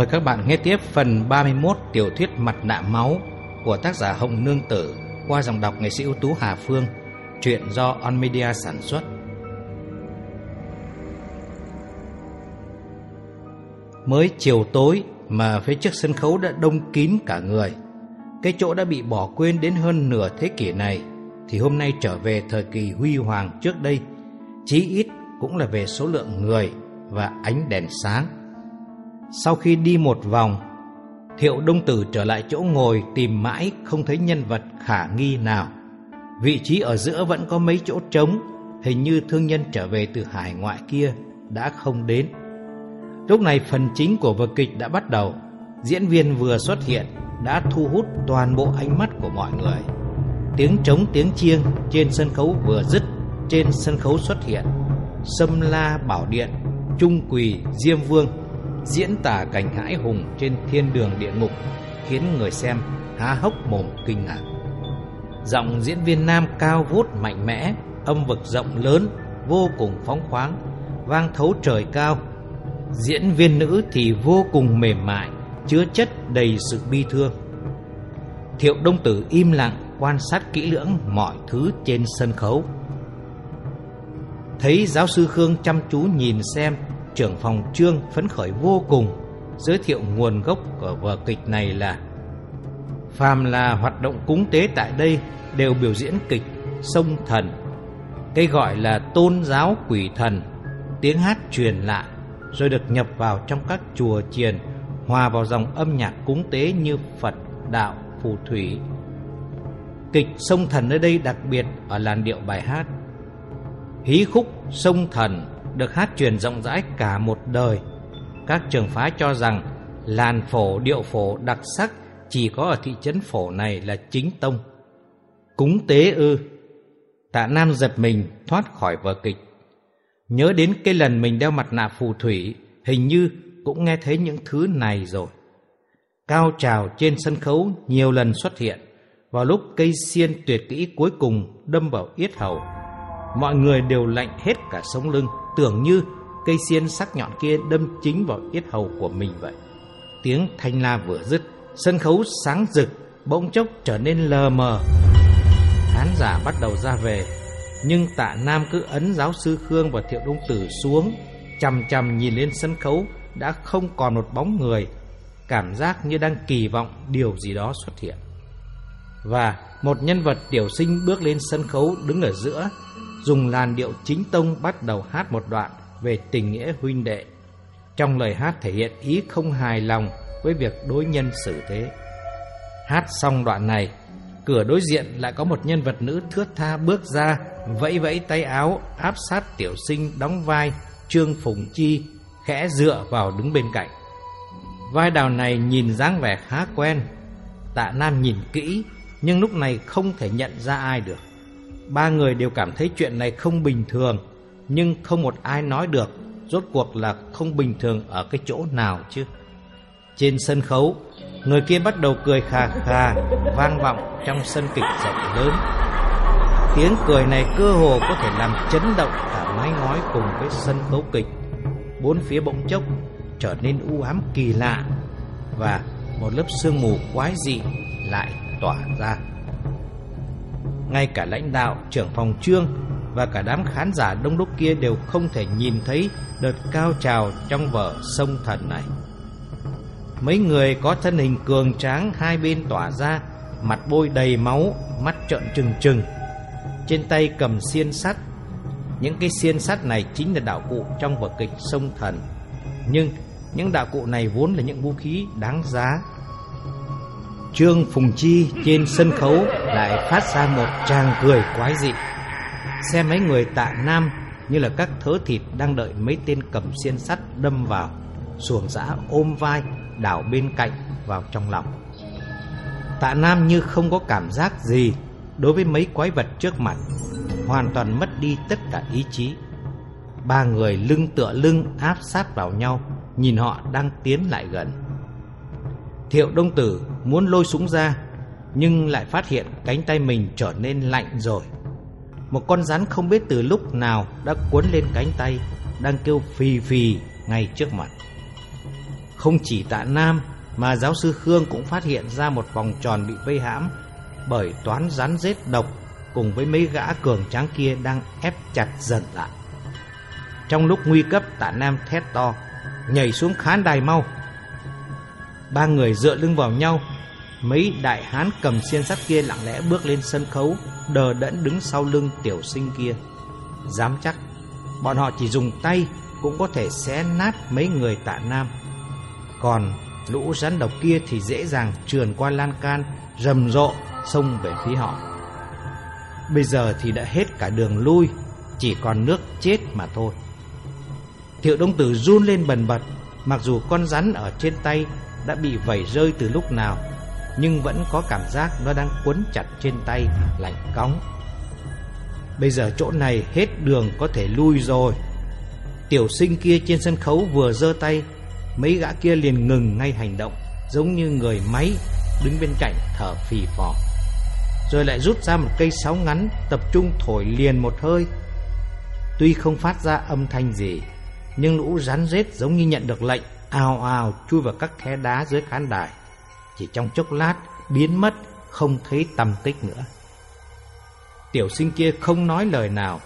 Mời các bạn nghe tiếp phần 31 tiểu thuyết Mặt nạ máu của tác giả Hồng Nương Tử qua dòng đọc nghệ sĩ ưu tú Hà Phương, truyện do On Media sản xuất. Mới chiều tối mà phía trước sân khấu đã đông kín cả người. Cái chỗ đã bị bỏ quên đến hơn nửa thế kỷ này thì hôm nay trở về thời kỳ huy hoàng trước đây, chí ít cũng là về số lượng người và ánh đèn sáng. Sau khi đi một vòng, Thiệu Đông Tử trở lại chỗ ngồi tìm mãi không thấy nhân vật khả nghi nào. Vị trí ở giữa vẫn có mấy chỗ trống, hình như thương nhân trở về từ hải ngoại kia đã không đến. Lúc này phần chính của vở kịch đã bắt đầu, diễn viên vừa xuất hiện đã thu hút toàn bộ ánh mắt của mọi người. Tiếng trống tiếng chiêng trên sân khấu vừa dứt, trên sân khấu xuất hiện Sâm La Bảo Điện, Trung Quỳ Diêm Vương diễn tả cảnh hãi hùng trên thiên đường địa ngục khiến người xem há hốc mồm kinh ngạc. Giọng diễn viên nam cao vút mạnh mẽ, âm vực rộng lớn, vô cùng phóng khoáng, vang thấu trời cao. Diễn viên nữ thì vô cùng mềm mại, chứa chất đầy sự bi thương. Thiệu Đông Tử im lặng quan sát kỹ lưỡng mọi thứ trên sân khấu. Thấy giáo sư Khương chăm chú nhìn xem trưởng phòng trương phấn khởi vô cùng, giới thiệu nguồn gốc của vở kịch này là phàm là hoạt động cúng tế tại đây đều biểu diễn kịch sông thần cây gọi là tôn giáo quỷ thần, tiếng hát truyền lại rồi được nhập vào trong các chùa chiền, hòa vào dòng âm nhạc cúng tế như phật, đạo, phù thủy. Kịch sông thần nơi đây đặc biệt ở làn điệu bài hát hí khúc sông thần được hát truyền rộng rãi cả một đời. Các trường phái cho rằng làn phổ điệu phổ đặc sắc chỉ có ở thị trấn phổ này là chính tông. Cúng tế ư? Tạ Nam giật mình thoát khỏi vở kịch. Nhớ đến cái lần mình đeo mặt nạ phù thủy, hình như cũng nghe thấy những thứ này rồi. Cao trào trên sân khấu nhiều lần xuất hiện, vào lúc cây xiên tuyệt kỹ cuối cùng đâm vào yết hầu. Mọi người đều lạnh hết cả sống lưng tưởng như cây xiên sắc nhọn kia đâm chính vào yết hầu của mình vậy. Tiếng thanh la vừa dứt, sân khấu sáng rực, bỗng chốc trở nên lờ mờ. Khán giả bắt đầu ra về, nhưng tạ Nam cứ ấn giáo sư Khương và Thiệu Đông Tử xuống, chằm chằm nhìn lên sân khấu đã không còn một bóng người, cảm giác như đang kỳ vọng điều gì đó xuất hiện. Và một nhân vật tiểu sinh bước lên sân khấu đứng ở giữa, dùng làn điệu chính tông bắt đầu hát một đoạn về tình nghĩa huynh đệ. Trong lời hát thể hiện ý không hài lòng với việc đối nhân xử thế. Hát xong đoạn này, cửa đối diện lại có một nhân vật nữ thướt tha bước ra, vẫy vẫy tay áo, áp sát tiểu sinh đóng vai Trương Phùng Chi, khẽ dựa vào đứng bên cạnh. Vai đào này nhìn dáng vẻ khá quen, tạ Nam nhìn kỹ, nhưng lúc này không thể nhận ra ai được. Ba người đều cảm thấy chuyện này không bình thường, nhưng không một ai nói được rốt cuộc là không bình thường ở cái chỗ nào chứ. Trên sân khấu, người kia bắt đầu cười khà khà, vang vọng trong sân kịch rộng lớn. Tiếng cười này cơ hồ có thể làm chấn động cả mái ngói cùng với sân khấu kịch. Bốn phía bỗng chốc trở nên u ám kỳ lạ và một lớp sương mù quái dị lại tỏa ra ngay cả lãnh đạo, trưởng phòng trương và cả đám khán giả đông đúc kia đều không thể nhìn thấy đợt cao trào trong vở sông thần này. Mấy người có thân hình cường tráng hai bên tỏa ra, mặt bôi đầy máu, mắt trợn trừng trừng. Trên tay cầm xiên sắt. Những cái xiên sắt này chính là đạo cụ trong vở kịch sông thần. Nhưng những đạo cụ này vốn là những vũ khí đáng giá Trương Phùng Chi trên sân khấu lại phát ra một tràng cười quái dị. Xem mấy người tạ nam như là các thớ thịt đang đợi mấy tên cầm xiên sắt đâm vào, xuồng giã ôm vai, đảo bên cạnh vào trong lòng. Tạ Nam như không có cảm giác gì đối với mấy quái vật trước mặt, hoàn toàn mất đi tất cả ý chí. Ba người lưng tựa lưng áp sát vào nhau, nhìn họ đang tiến lại gần. Thiệu Đông Tử muốn lôi súng ra nhưng lại phát hiện cánh tay mình trở nên lạnh rồi Một con rắn không biết từ lúc nào đã cuốn lên cánh tay Đang kêu phì phì ngay trước mặt Không chỉ tạ Nam mà giáo sư Khương cũng phát hiện ra một vòng tròn bị vây hãm bởi toán rắn rết độc cùng với mấy gã cường tráng kia đang ép chặt dần lại. Trong lúc nguy cấp tạ Nam thét to, nhảy xuống khán đài mau. Ba người dựa lưng vào nhau, mấy đại hán cầm xiên sắt kia lặng lẽ bước lên sân khấu, đờ đẫn đứng sau lưng tiểu sinh kia. Dám chắc, bọn họ chỉ dùng tay cũng có thể xé nát mấy người tạ Nam. Còn lũ rắn độc kia thì dễ dàng trườn qua lan can, rầm rộ xông về phía họ. Bây giờ thì đã hết cả đường lui, chỉ còn nước chết mà thôi. Thiệu Đông Tử run lên bần bật, mặc dù con rắn ở trên tay đã bị vẩy rơi từ lúc nào, nhưng vẫn có cảm giác nó đang quấn chặt trên tay, lạnh cóng. Bây giờ chỗ này hết đường có thể lui rồi. Tiểu sinh kia trên sân khấu vừa giơ tay, mấy gã kia liền ngừng ngay hành động, giống như người máy đứng bên cạnh thở phì phò. Rồi lại rút ra một cây sáo ngắn, tập trung thổi liền một hơi. Tuy không phát ra âm thanh gì, nhưng lũ rắn rết giống như nhận được lệnh, ào ào chui vào các khe đá dưới khán đài. Chỉ trong chốc lát, biến mất, không thấy tăm tích nữa. Tiểu sinh kia không nói lời nào,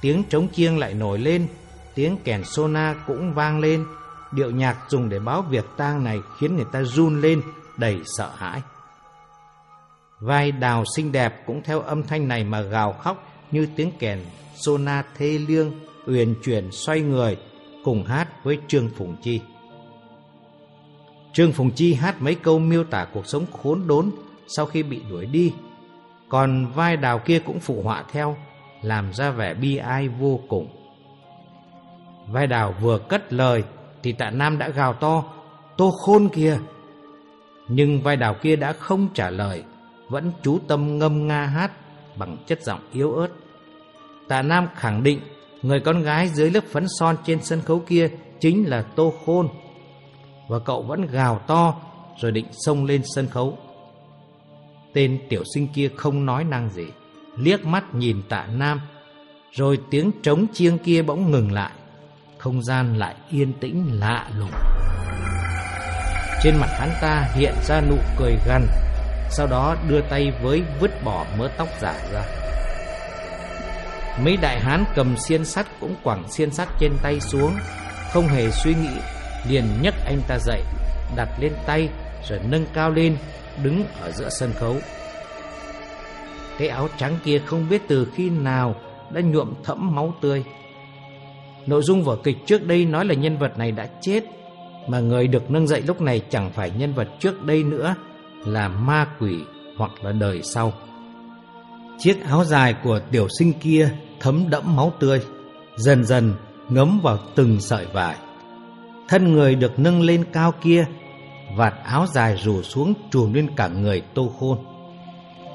tiếng trống chiêng lại nổi lên, tiếng kèn sona cũng vang lên, điệu nhạc dùng để báo việc tang này khiến người ta run lên, đầy sợ hãi. Vai đào xinh đẹp cũng theo âm thanh này mà gào khóc như tiếng kèn sona thê lương, uyển chuyển xoay người, cùng hát với Trương Phùng Chi. Trương Phùng Chi hát mấy câu miêu tả cuộc sống khốn đốn sau khi bị đuổi đi. Còn vai đào kia cũng phụ họa theo, làm ra vẻ bi ai vô cùng. Vai đào vừa cất lời thì tạ Nam đã gào to, tô khôn kìa. Nhưng vai đào kia đã không trả lời, vẫn chú tâm ngâm nga hát bằng chất giọng yếu ớt. Tạ Nam khẳng định người con gái dưới lớp phấn son trên sân khấu kia chính là Tô Khôn. Và cậu vẫn gào to rồi định xông lên sân khấu. Tên tiểu sinh kia không nói năng gì, liếc mắt nhìn tạ Nam, rồi tiếng trống chiêng kia bỗng ngừng lại. Không gian lại yên tĩnh lạ lùng. Trên mặt hắn ta hiện ra nụ cười gằn, sau đó đưa tay với vứt bỏ mớ tóc giả ra. Mấy đại hán cầm xiên sắt cũng quẳng xiên sắt trên tay xuống, không hề suy nghĩ, liền nhấc anh ta dậy, đặt lên tay rồi nâng cao lên, đứng ở giữa sân khấu. Cái áo trắng kia không biết từ khi nào đã nhuộm thẫm máu tươi. Nội dung vở kịch trước đây nói là nhân vật này đã chết, mà người được nâng dậy lúc này chẳng phải nhân vật trước đây nữa, là ma quỷ hoặc là đời sau. Chiếc áo dài của tiểu sinh kia thấm đẫm máu tươi, dần dần ngấm vào từng sợi vải. Thân người được nâng lên cao kia, vạt áo dài rủ xuống trùm lên cả người tô khôn.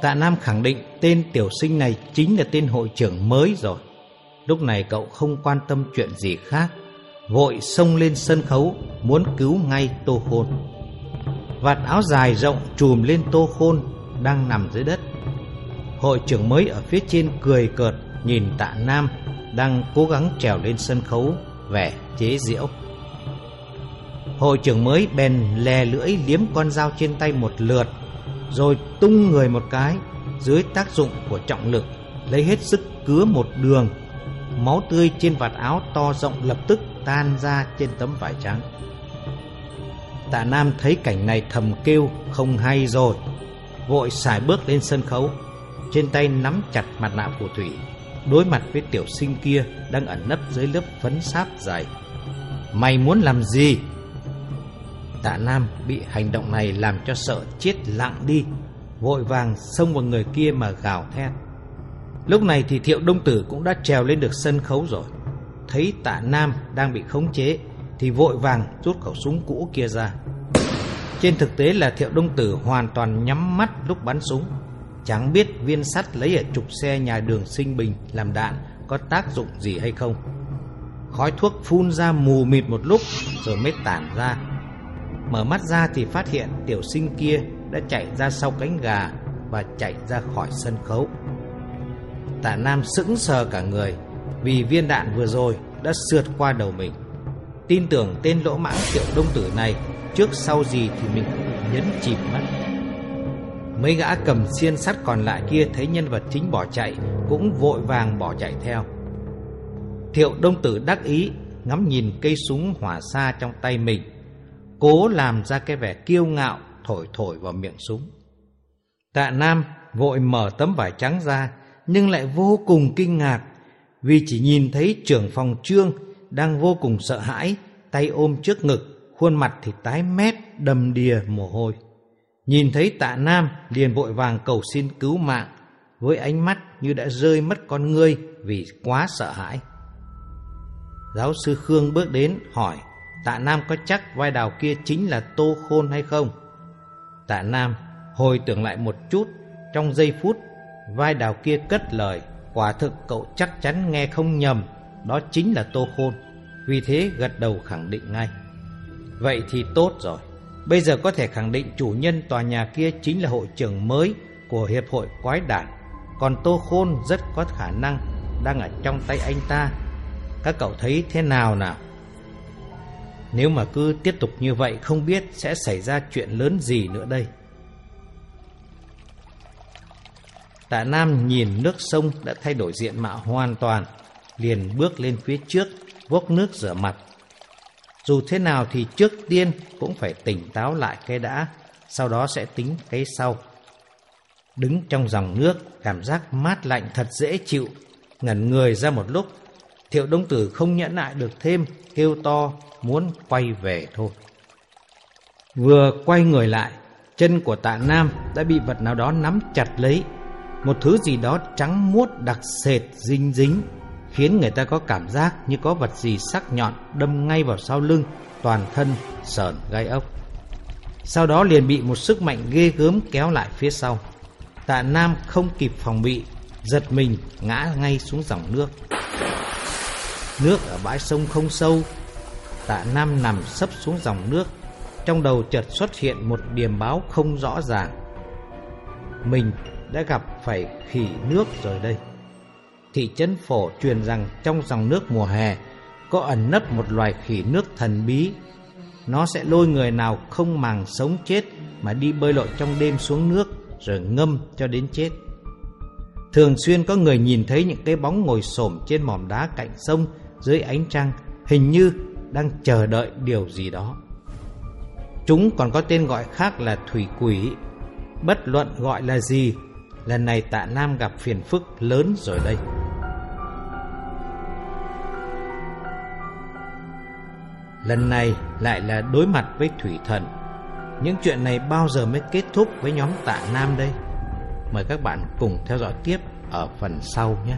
Tạ Nam khẳng định tên tiểu sinh này chính là tên hội trưởng mới rồi. Lúc này cậu không quan tâm chuyện gì khác, vội xông lên sân khấu muốn cứu ngay tô khôn. Vạt áo dài rộng trùm lên tô khôn đang nằm dưới đất Hội trưởng mới ở phía trên cười cợt nhìn tạ Nam đang cố gắng trèo lên sân khấu vẻ chế giễu. Hội trưởng mới bèn lè lưỡi liếm con dao trên tay một lượt rồi tung người một cái dưới tác dụng của trọng lực lấy hết sức cứa một đường máu tươi trên vạt áo to rộng lập tức tan ra trên tấm vải trắng. Tạ Nam thấy cảnh này thầm kêu không hay rồi, vội xài bước lên sân khấu trên tay nắm chặt mặt nạ phù thủy, đối mặt với tiểu sinh kia đang ẩn nấp dưới lớp phấn sáp dày. Mày muốn làm gì? Tạ Nam bị hành động này làm cho sợ chết lặng đi, vội vàng xông vào người kia mà gào thét. Lúc này thì Thiệu Đông Tử cũng đã trèo lên được sân khấu rồi. Thấy Tạ Nam đang bị khống chế thì vội vàng rút khẩu súng cũ kia ra. Trên thực tế là Thiệu Đông Tử hoàn toàn nhắm mắt lúc bắn súng. Chẳng biết viên sắt lấy ở trục xe nhà đường sinh bình làm đạn có tác dụng gì hay không. Khói thuốc phun ra mù mịt một lúc rồi mới tản ra. Mở mắt ra thì phát hiện tiểu sinh kia đã chạy ra sau cánh gà và chạy ra khỏi sân khấu. Tạ Nam sững sờ cả người vì viên đạn vừa rồi đã sượt qua đầu mình. Tin tưởng tên lỗ mãng tiểu đông tử này trước sau gì thì mình cũng bị nhấn chìm mất. Mấy gã cầm xiên sắt còn lại kia thấy nhân vật chính bỏ chạy, cũng vội vàng bỏ chạy theo. Thiệu Đông Tử đắc ý, ngắm nhìn cây súng hỏa xa trong tay mình, cố làm ra cái vẻ kiêu ngạo thổi thổi vào miệng súng. Tạ Nam vội mở tấm vải trắng ra, nhưng lại vô cùng kinh ngạc, vì chỉ nhìn thấy trưởng phòng trương đang vô cùng sợ hãi, tay ôm trước ngực, khuôn mặt thì tái mét, đầm đìa mồ hôi. Nhìn thấy tạ Nam liền vội vàng cầu xin cứu mạng, với ánh mắt như đã rơi mất con ngươi vì quá sợ hãi. Giáo sư Khương bước đến hỏi Tạ Nam có chắc vai đào kia chính là Tô Khôn hay không? Tạ Nam hồi tưởng lại một chút, Trong giây phút, Vai đào kia cất lời, Quả thực cậu chắc chắn nghe không nhầm, Đó chính là Tô Khôn. Vì thế gật đầu khẳng định ngay. Vậy thì tốt rồi. Bây giờ có thể khẳng định chủ nhân tòa nhà kia Chính là hội trưởng mới Của Hiệp hội Quái Đản. Còn Tô Khôn rất có khả năng Đang ở trong tay anh ta. Các cậu thấy thế nào nào? Nếu mà cứ tiếp tục như vậy Không biết sẽ xảy ra chuyện lớn gì nữa đây Tạ Nam nhìn nước sông đã thay đổi diện mạo hoàn toàn, liền bước lên phía trước, vốc nước rửa mặt. Dù thế nào thì trước tiên cũng phải tỉnh táo lại cái đã, sau đó sẽ tính cái sau. Đứng trong dòng nước, cảm giác mát lạnh thật dễ chịu, ngẩn người ra một lúc. Thiệu Đông Tử không nhẫn nại được thêm, kêu to, muốn quay về thôi. Vừa quay người lại, chân của tạ Nam đã bị vật nào đó nắm chặt lấy, một thứ gì đó trắng muốt đặc sệt dinh dính khiến người ta có cảm giác như có vật gì sắc nhọn đâm ngay vào sau lưng, toàn thân sờn gai ốc. Sau đó liền bị một sức mạnh ghê gớm kéo lại phía sau. Tạ Nam không kịp phòng bị, giật mình ngã ngay xuống dòng nước. Nước ở bãi sông không sâu, Tạ Nam nằm sấp xuống dòng nước, trong đầu chợt xuất hiện một điềm báo không rõ ràng. Mình đã gặp phải khỉ nước rồi đây. Thị trấn phổ truyền rằng trong dòng nước mùa hè có ẩn nấp một loài khỉ nước thần bí. Nó sẽ lôi người nào không màng sống chết mà đi bơi lội trong đêm xuống nước rồi ngâm cho đến chết. Thường xuyên có người nhìn thấy những cái bóng ngồi xổm trên mỏm đá cạnh sông dưới ánh trăng, hình như đang chờ đợi điều gì đó. Chúng còn có tên gọi khác là thủy quỷ. Bất luận gọi là gì, Lần này tạ Nam gặp phiền phức lớn rồi đây Lần này lại là đối mặt với thủy thần Những chuyện này bao giờ mới kết thúc với nhóm tạ Nam đây Mời các bạn cùng theo dõi tiếp ở phần sau nhé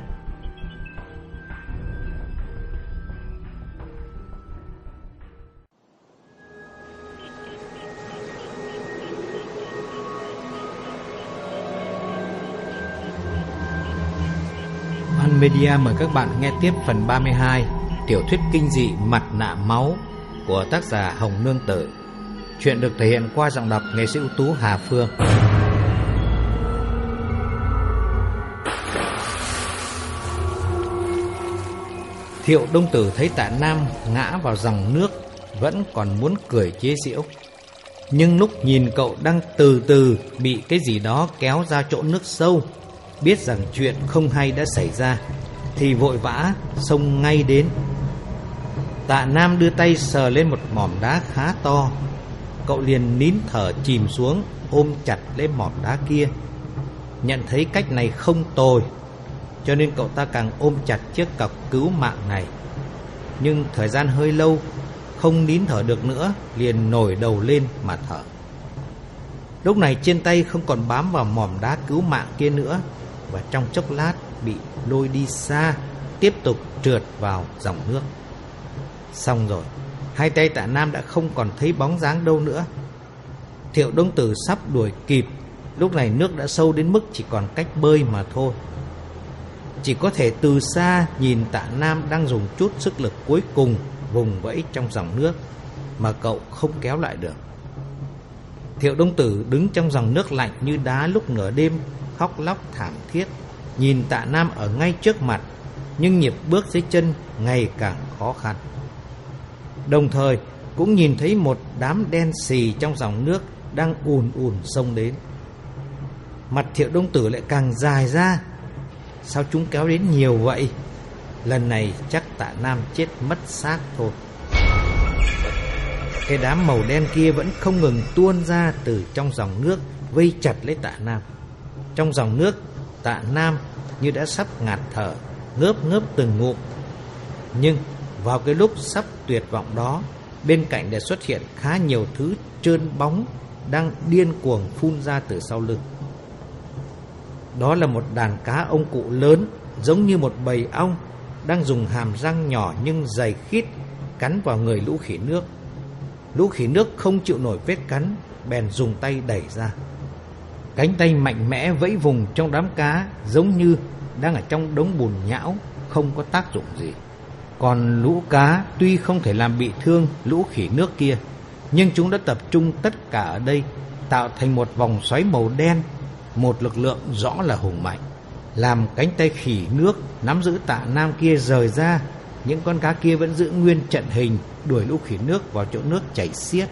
Media mời các bạn nghe tiếp phần 32 Tiểu thuyết kinh dị Mặt nạ máu của tác giả Hồng Nương Tử. Chuyện được thể hiện qua giọng đọc nghệ sĩ ưu tú Hà Phương. Thiệu Đông Tử thấy tạ Nam ngã vào dòng nước, Vẫn còn muốn cười chế giễu. Nhưng lúc nhìn cậu đang từ từ bị cái gì đó kéo ra chỗ nước sâu biết rằng chuyện không hay đã xảy ra thì vội vã xông ngay đến. Tạ Nam đưa tay sờ lên một mỏm đá khá to. Cậu liền nín thở chìm xuống, ôm chặt lấy mỏm đá kia. Nhận thấy cách này không tồi, cho nên cậu ta càng ôm chặt chiếc cọc cứu mạng này. Nhưng thời gian hơi lâu, không nín thở được nữa, liền nổi đầu lên mà thở. Lúc này trên tay không còn bám vào mỏm đá cứu mạng kia nữa và trong chốc lát bị lôi đi xa, tiếp tục trượt vào dòng nước. Xong rồi, hai tay tạ Nam đã không còn thấy bóng dáng đâu nữa. Thiệu Đông Tử sắp đuổi kịp, lúc này nước đã sâu đến mức chỉ còn cách bơi mà thôi. Chỉ có thể từ xa nhìn tạ Nam đang dùng chút sức lực cuối cùng vùng vẫy trong dòng nước mà cậu không kéo lại được. Thiệu Đông Tử đứng trong dòng nước lạnh như đá lúc nửa đêm khóc lóc thảm thiết, nhìn tạ Nam ở ngay trước mặt, nhưng nhịp bước dưới chân ngày càng khó khăn. Đồng thời, cũng nhìn thấy một đám đen xì trong dòng nước đang ùn ùn sông đến. Mặt thiệu đông tử lại càng dài ra. Sao chúng kéo đến nhiều vậy? Lần này chắc tạ Nam chết mất xác thôi. Cái đám màu đen kia vẫn không ngừng tuôn ra từ trong dòng nước vây chặt lấy tạ Nam. Trong dòng nước, tạ Nam như đã sắp ngạt thở, ngớp ngớp từng ngụm. Nhưng vào cái lúc sắp tuyệt vọng đó, bên cạnh đã xuất hiện khá nhiều thứ trơn bóng đang điên cuồng phun ra từ sau lưng. Đó là một đàn cá ông cụ lớn, giống như một bầy ong, đang dùng hàm răng nhỏ nhưng dày khít cắn vào người lũ khỉ nước. Lũ khỉ nước không chịu nổi vết cắn, bèn dùng tay đẩy ra. Cánh tay mạnh mẽ vẫy vùng trong đám cá giống như đang ở trong đống bùn nhão, không có tác dụng gì. Còn lũ cá tuy không thể làm bị thương lũ khỉ nước kia, nhưng chúng đã tập trung tất cả ở đây, tạo thành một vòng xoáy màu đen, một lực lượng rõ là hùng mạnh. Làm cánh tay khỉ nước nắm giữ tạ nam kia rời ra, những con cá kia vẫn giữ nguyên trận hình, đuổi lũ khỉ nước vào chỗ nước chảy xiết.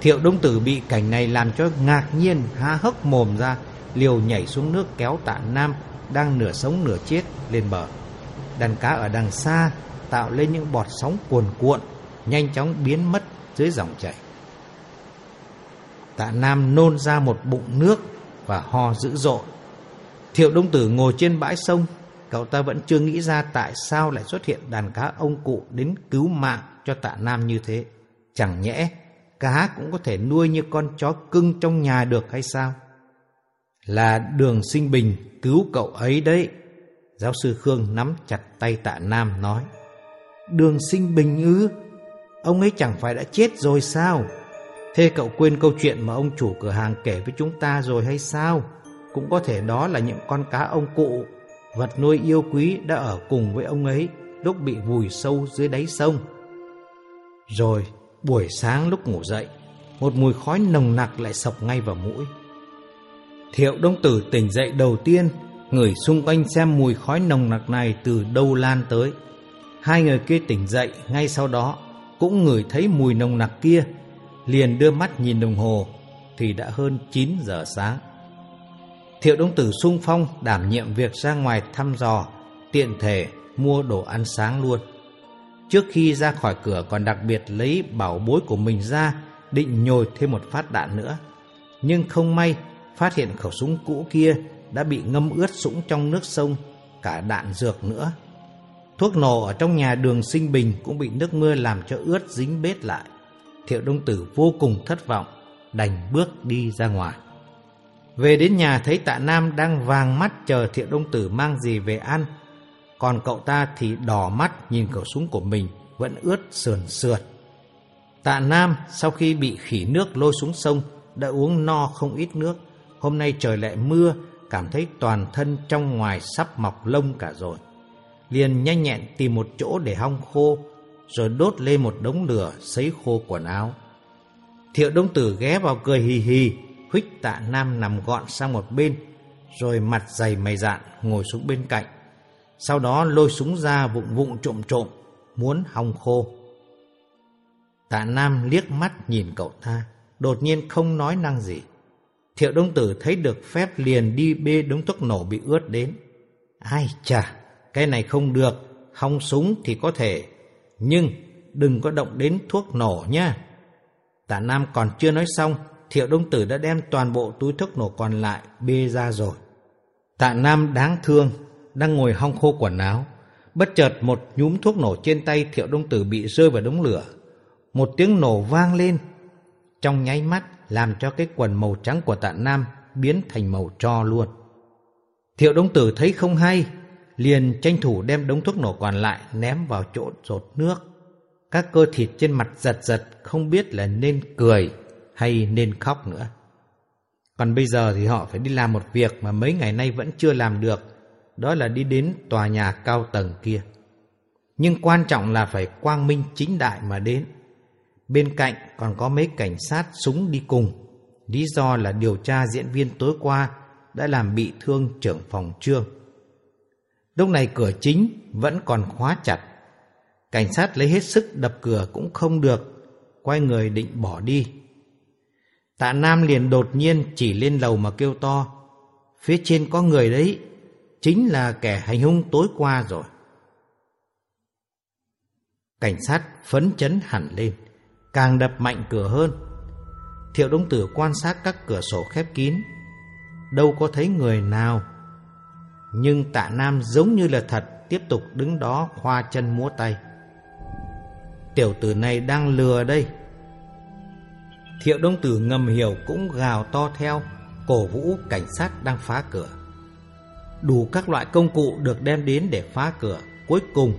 Thiệu Đông Tử bị cảnh này làm cho ngạc nhiên, há hốc mồm ra, liều nhảy xuống nước kéo tạ nam đang nửa sống nửa chết lên bờ. Đàn cá ở đằng xa tạo lên những bọt sóng cuồn cuộn, nhanh chóng biến mất dưới dòng chảy. Tạ Nam nôn ra một bụng nước và ho dữ dội. Thiệu Đông Tử ngồi trên bãi sông, cậu ta vẫn chưa nghĩ ra tại sao lại xuất hiện đàn cá ông cụ đến cứu mạng cho Tạ Nam như thế. Chẳng nhẽ cá cũng có thể nuôi như con chó cưng trong nhà được hay sao? Là đường sinh bình cứu cậu ấy đấy. Giáo sư Khương nắm chặt tay tạ Nam nói. Đường sinh bình ư? Ông ấy chẳng phải đã chết rồi sao? Thế cậu quên câu chuyện mà ông chủ cửa hàng kể với chúng ta rồi hay sao? Cũng có thể đó là những con cá ông cụ, vật nuôi yêu quý đã ở cùng với ông ấy lúc bị vùi sâu dưới đáy sông. Rồi, buổi sáng lúc ngủ dậy, một mùi khói nồng nặc lại sộc ngay vào mũi. Thiệu Đông Tử tỉnh dậy đầu tiên, người xung quanh xem mùi khói nồng nặc này từ đâu lan tới. Hai người kia tỉnh dậy ngay sau đó, cũng ngửi thấy mùi nồng nặc kia, liền đưa mắt nhìn đồng hồ, thì đã hơn 9 giờ sáng. Thiệu Đông Tử sung phong đảm nhiệm việc ra ngoài thăm dò, tiện thể mua đồ ăn sáng luôn. Trước khi ra khỏi cửa còn đặc biệt lấy bảo bối của mình ra, định nhồi thêm một phát đạn nữa. Nhưng không may phát hiện khẩu súng cũ kia đã bị ngâm ướt sũng trong nước sông, cả đạn dược nữa. Thuốc nổ ở trong nhà đường sinh bình cũng bị nước mưa làm cho ướt dính bết lại. Thiệu Đông Tử vô cùng thất vọng, đành bước đi ra ngoài. Về đến nhà thấy tạ Nam đang vàng mắt chờ Thiệu Đông Tử mang gì về ăn. Còn cậu ta thì đỏ mắt nhìn khẩu súng của mình vẫn ướt sườn sượt. Tạ Nam sau khi bị khỉ nước lôi xuống sông đã uống no không ít nước Hôm nay trời lại mưa, cảm thấy toàn thân trong ngoài sắp mọc lông cả rồi. Liền nhanh nhẹn tìm một chỗ để hong khô, rồi đốt lên một đống lửa sấy khô quần áo. Thiệu Đông Tử ghé vào cười hì hì, huých tạ Nam nằm gọn sang một bên, rồi mặt dày mày dạn ngồi xuống bên cạnh. Sau đó lôi súng ra vụng vụng trộm trộm, muốn hòng khô. Tạ Nam liếc mắt nhìn cậu ta, đột nhiên không nói năng gì. Thiệu Đông Tử thấy được phép liền đi bê đống thuốc nổ bị ướt đến. Ai chà, cái này không được, hòng súng thì có thể, nhưng đừng có động đến thuốc nổ nha. Tạ Nam còn chưa nói xong, Thiệu Đông Tử đã đem toàn bộ túi thuốc nổ còn lại bê ra rồi. Tạ Nam đáng thương, đang ngồi hong khô quần áo. Bất chợt một nhúm thuốc nổ trên tay Thiệu Đông Tử bị rơi vào đống lửa. Một tiếng nổ vang lên. Trong nháy mắt, làm cho cái quần màu trắng của tạ Nam biến thành màu tro luôn. Thiệu Đông Tử thấy không hay, liền tranh thủ đem đống thuốc nổ còn lại ném vào chỗ rột nước. Các cơ thịt trên mặt giật giật không biết là nên cười hay nên khóc nữa. Còn bây giờ thì họ phải đi làm một việc mà mấy ngày nay vẫn chưa làm được, đó là đi đến tòa nhà cao tầng kia. Nhưng quan trọng là phải quang minh chính đại mà đến. Bên cạnh còn có mấy cảnh sát súng đi cùng. Lý do là điều tra diễn viên tối qua đã làm bị thương trưởng phòng trương. Lúc này cửa chính vẫn còn khóa chặt. Cảnh sát lấy hết sức đập cửa cũng không được. quay người định bỏ đi. Tạ Nam liền đột nhiên chỉ lên lầu mà kêu to. Phía trên có người đấy, chính là kẻ hành hung tối qua rồi. Cảnh sát phấn chấn hẳn lên, càng đập mạnh cửa hơn. Thiệu Đông Tử quan sát các cửa sổ khép kín, đâu có thấy người nào. Nhưng tạ Nam giống như là thật tiếp tục đứng đó khoa chân múa tay. Tiểu tử này đang lừa đây. Thiệu Đông Tử ngầm hiểu cũng gào to theo, cổ vũ cảnh sát đang phá cửa. Đủ các loại công cụ được đem đến để phá cửa. Cuối cùng,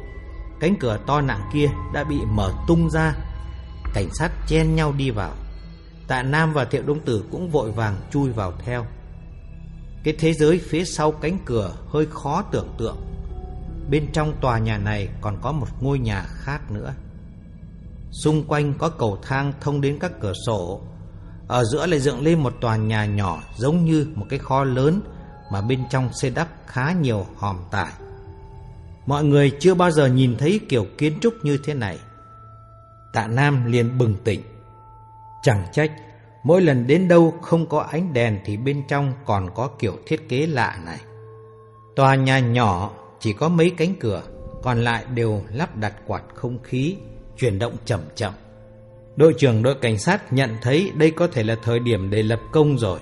cánh cửa to nặng kia đã bị mở tung ra. Cảnh sát chen nhau đi vào. Tạ Nam và Thiệu Đông Tử cũng vội vàng chui vào theo. Cái thế giới phía sau cánh cửa hơi khó tưởng tượng. Bên trong tòa nhà này còn có một ngôi nhà khác nữa. Xung quanh có cầu thang thông đến các cửa sổ. Ở giữa lại dựng lên một tòa nhà nhỏ giống như một cái kho lớn mà bên trong xây đắp khá nhiều hòm tải. Mọi người chưa bao giờ nhìn thấy kiểu kiến trúc như thế này. Tạ Nam liền bừng tỉnh. Chẳng trách, mỗi lần đến đâu không có ánh đèn thì bên trong còn có kiểu thiết kế lạ này. Tòa nhà nhỏ chỉ có mấy cánh cửa, còn lại đều lắp đặt quạt không khí, chuyển động chậm chậm. Đội trưởng đội cảnh sát nhận thấy đây có thể là thời điểm để lập công rồi.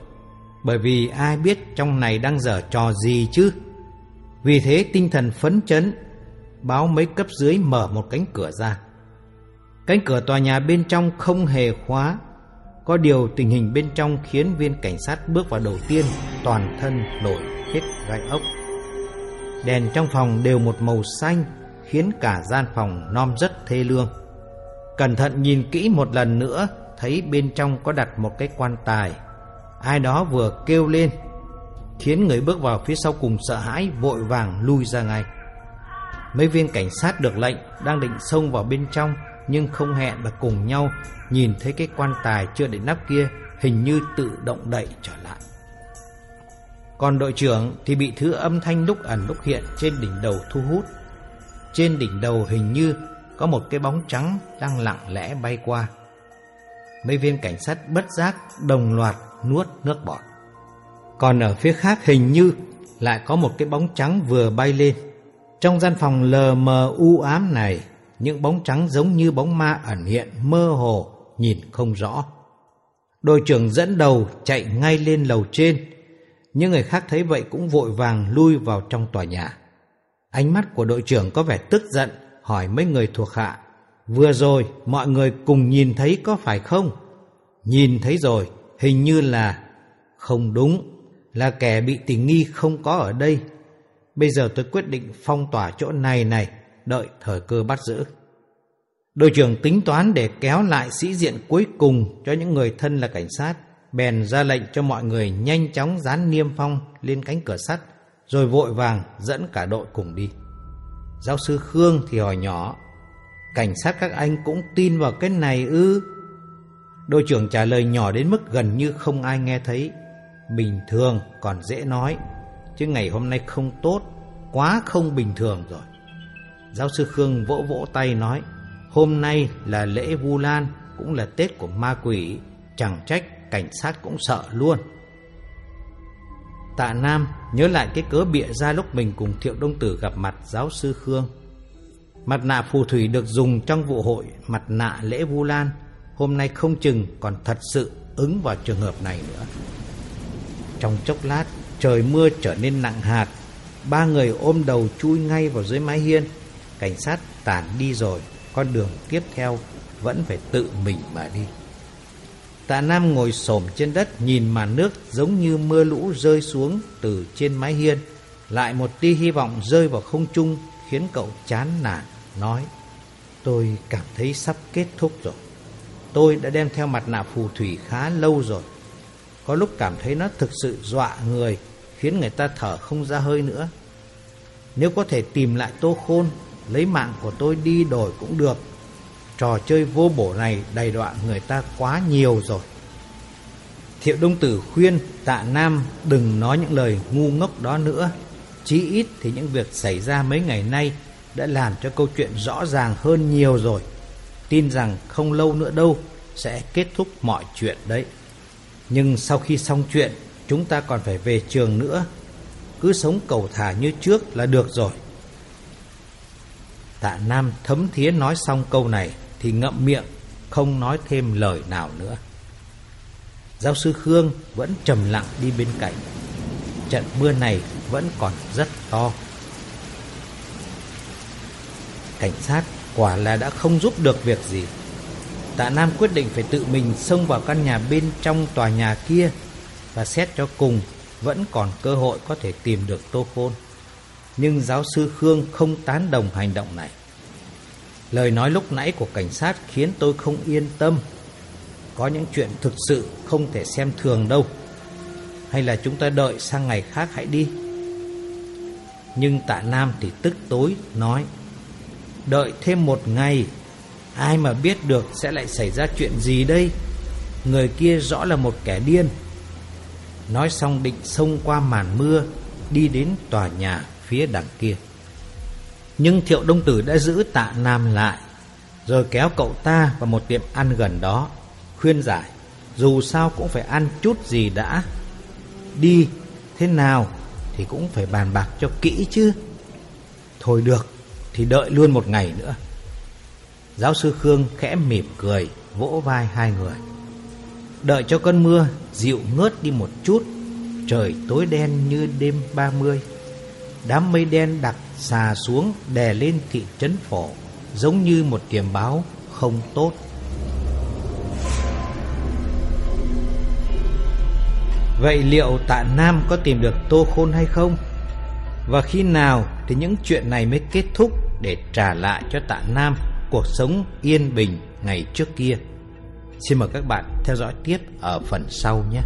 Bởi vì ai biết trong này đang dở trò gì chứ? Vì thế tinh thần phấn chấn, báo mấy cấp dưới mở một cánh cửa ra. Cánh cửa tòa nhà bên trong không hề khóa, có điều tình hình bên trong khiến viên cảnh sát bước vào đầu tiên toàn thân nổi hết gai ốc. Đèn trong phòng đều một màu xanh khiến cả gian phòng non rất thê lương. Cẩn thận nhìn kỹ một lần nữa thấy bên trong có đặt một cái quan tài. Ai đó vừa kêu lên, khiến người bước vào phía sau cùng sợ hãi, vội vàng lui ra ngay. Mấy viên cảnh sát được lệnh đang định xông vào bên trong, nhưng không hẹn là cùng nhau nhìn thấy cái quan tài chưa định nắp kia hình như tự động đậy trở lại. Còn đội trưởng thì bị thứ âm thanh lúc ẩn lúc hiện trên đỉnh đầu thu hút. Trên đỉnh đầu hình như có một cái bóng trắng đang lặng lẽ bay qua. Mấy viên cảnh sát bất giác đồng loạt nuốt nước bọt. Còn ở phía khác hình như lại có một cái bóng trắng vừa bay lên. Trong gian phòng lờ mờ u ám này, những bóng trắng giống như bóng ma ẩn hiện mơ hồ, nhìn không rõ. Đội trưởng dẫn đầu chạy ngay lên lầu trên. Những người khác thấy vậy cũng vội vàng lui vào trong tòa nhà. Ánh mắt của đội trưởng có vẻ tức giận, hỏi mấy người thuộc hạ. Vừa rồi mọi người cùng nhìn thấy có phải không? Nhìn thấy rồi, hình như là... Không đúng, là kẻ bị tình nghi không có ở đây. Bây giờ tôi quyết định phong tỏa chỗ này này, đợi thời cơ bắt giữ. Đội trưởng tính toán để kéo lại sĩ diện cuối cùng cho những người thân là cảnh sát, bèn ra lệnh cho mọi người nhanh chóng dán niêm phong lên cánh cửa sắt, rồi vội vàng dẫn cả đội cùng đi. Giáo sư Khương thì hỏi nhỏ, cảnh sát các anh cũng tin vào cái này ư? Đội trưởng trả lời nhỏ đến mức gần như không ai nghe thấy. Bình thường còn dễ nói, chứ ngày hôm nay không tốt, quá không bình thường rồi. Giáo sư Khương vỗ vỗ tay nói, hôm nay là lễ Vu Lan, cũng là Tết của ma quỷ, chẳng trách cảnh sát cũng sợ luôn. Tạ Nam nhớ lại cái cớ bịa ra lúc mình cùng Thiệu Đông Tử gặp mặt giáo sư Khương. Mặt nạ phù thủy được dùng trong vụ hội mặt nạ lễ Vu Lan, hôm nay không chừng còn thật sự ứng vào trường hợp này nữa. Trong chốc lát, trời mưa trở nên nặng hạt, ba người ôm đầu chui ngay vào dưới mái hiên. Cảnh sát tản đi rồi, con đường tiếp theo vẫn phải tự mình mà đi. Tạ Nam ngồi xổm trên đất nhìn màn nước giống như mưa lũ rơi xuống từ trên mái hiên. Lại một tia hy vọng rơi vào không trung khiến cậu chán nản, nói Tôi cảm thấy sắp kết thúc rồi. Tôi đã đem theo mặt nạ phù thủy khá lâu rồi. Có lúc cảm thấy nó thực sự dọa người, khiến người ta thở không ra hơi nữa. Nếu có thể tìm lại tô khôn, lấy mạng của tôi đi đổi cũng được. Trò chơi vô bổ này đầy đọa người ta quá nhiều rồi. Thiệu Đông Tử khuyên tạ Nam đừng nói những lời ngu ngốc đó nữa. Chí ít thì những việc xảy ra mấy ngày nay đã làm cho câu chuyện rõ ràng hơn nhiều rồi tin rằng không lâu nữa đâu sẽ kết thúc mọi chuyện đấy. Nhưng sau khi xong chuyện, chúng ta còn phải về trường nữa. Cứ sống cầu thả như trước là được rồi. Tạ Nam thấm thía nói xong câu này thì ngậm miệng, không nói thêm lời nào nữa. Giáo sư Khương vẫn trầm lặng đi bên cạnh. Trận mưa này vẫn còn rất to. Cảnh sát quả là đã không giúp được việc gì. Tạ Nam quyết định phải tự mình xông vào căn nhà bên trong tòa nhà kia và xét cho cùng, vẫn còn cơ hội có thể tìm được Tô Khôn. Nhưng giáo sư Khương không tán đồng hành động này. Lời nói lúc nãy của cảnh sát khiến tôi không yên tâm. Có những chuyện thực sự không thể xem thường đâu. Hay là chúng ta đợi sang ngày khác hãy đi. Nhưng tạ Nam thì tức tối, nói Đợi thêm một ngày, Ai mà biết được sẽ lại xảy ra chuyện gì đây? Người kia rõ là một kẻ điên. Nói xong định xông qua màn mưa, Đi đến tòa nhà phía đằng kia. Nhưng Thiệu Đông Tử đã giữ tạ Nam lại, Rồi kéo cậu ta vào một tiệm ăn gần đó, Khuyên giải, Dù sao cũng phải ăn chút gì đã. Đi, thế nào Thì cũng phải bàn bạc cho kỹ chứ. Thôi được thì đợi luôn một ngày nữa. Giáo sư Khương khẽ mỉm cười, Vỗ vai hai người. Đợi cho cơn mưa, dịu ngớt đi một chút, Trời tối đen như đêm ba mươi. Đám mây đen đặc xà xuống, đè lên thị trấn phổ, Giống như một tiềm báo không tốt. Vậy liệu tạ Nam có tìm được Tô Khôn hay không? Và khi nào thì những chuyện này mới kết thúc để trả lại cho tạ Nam cuộc sống yên bình ngày trước kia? Xin mời các bạn theo dõi tiếp ở phần sau nhé.